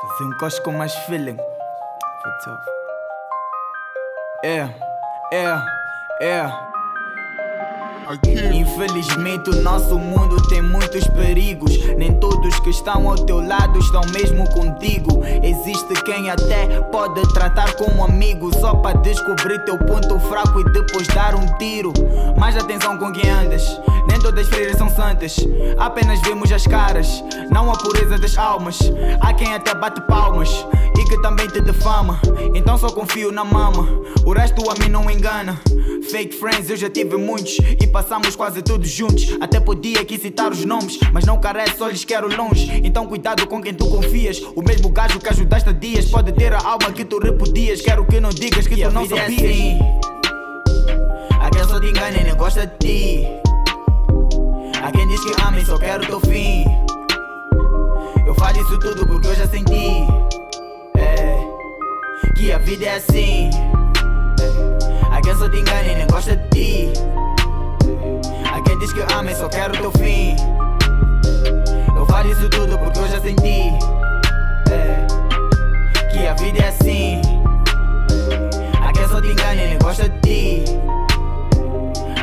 Fazer um cosco com mais feeling. For tough. É, é, é. Infelizmente o nosso mundo tem muitos perigos. Nem todos que estão ao teu lado estão mesmo contigo. Existe quem até pode tratar como amigo só para descobrir teu ponto fraco e depois dar um tiro. Mais atenção com quem andas. Nem todas freiras são santas. Apenas vemos as caras, não a pureza das almas. Há quem até bate palmas e que também te defama. Então só confio na mama. O resto a mim não engana. Fake friends eu já tive muitos e passamos quase todos juntos. Até podia aqui citar os nomes, mas não carece, só lhes quero longe. Então cuidado com quem tu confias. O mesmo gajo que ajudaste há dias pode ter a alma que tu repudias. Quero que não digas que, tu não sabias. É assim. Quem só te engana e nem gosta de ti. A quem diz que ama e só quero o teu fim. Eu falo isso tudo porque eu já senti. É, que a vida é assim. Que ama e só quero o teu fim. Eu falo isso tudo porque eu já senti. É, que a vida é assim. A quem só te engana e gosta de ti.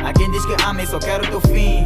A quem diz que ama e só quero o teu fim.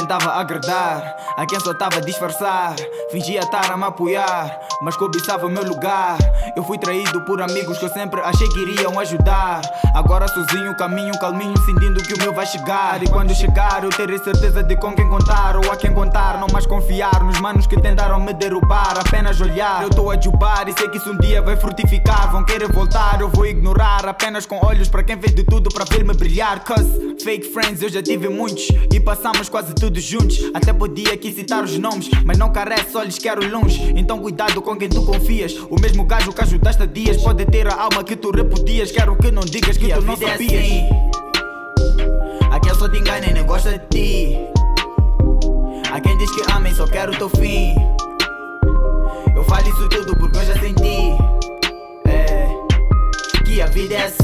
Tentava agradar a quem só tava a disfarçar. Fingia estar a me apoiar, mas cobiçava o meu lugar. Eu fui traído por amigos que eu sempre achei que iriam ajudar. Agora sozinho, caminho calminho, sentindo que o meu vai chegar. E quando chegar, eu terei certeza de com quem contar ou a quem contar. Não mais confiar nos manos que tentaram me derrubar. Apenas olhar, eu tô a jubar e sei que isso um dia vai frutificar. Vão querer voltar, eu vou ignorar. Apenas com olhos para quem fez de tudo para ver-me brilhar. Cause fake friends eu já tive muitos e passamos quase todos juntos. Até podia aqui citar os nomes, mas não carece, só lhes quero longe. Então cuidado com quem tu confias. O mesmo gajo que ajudaste há dias pode ter a alma que tu repudias. Quero que não digas que, tu não sabias. É assim. A quem só te engana e nem gosta de ti. A quem diz que ama e só quero o teu fim. Eu falo isso tudo porque eu já senti. É, que a vida é assim.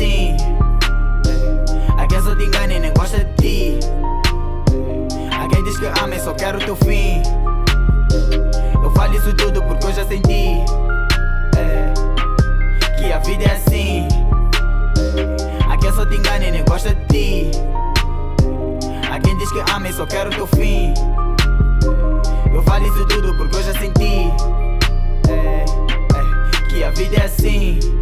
Fim. Eu falo isso tudo porque eu já senti. É, que a vida é assim. A quem só te engana e nem gosta de ti. A quem diz que ama e só quero o teu fim. Eu falo isso tudo porque eu já senti. É, é, que a vida é assim.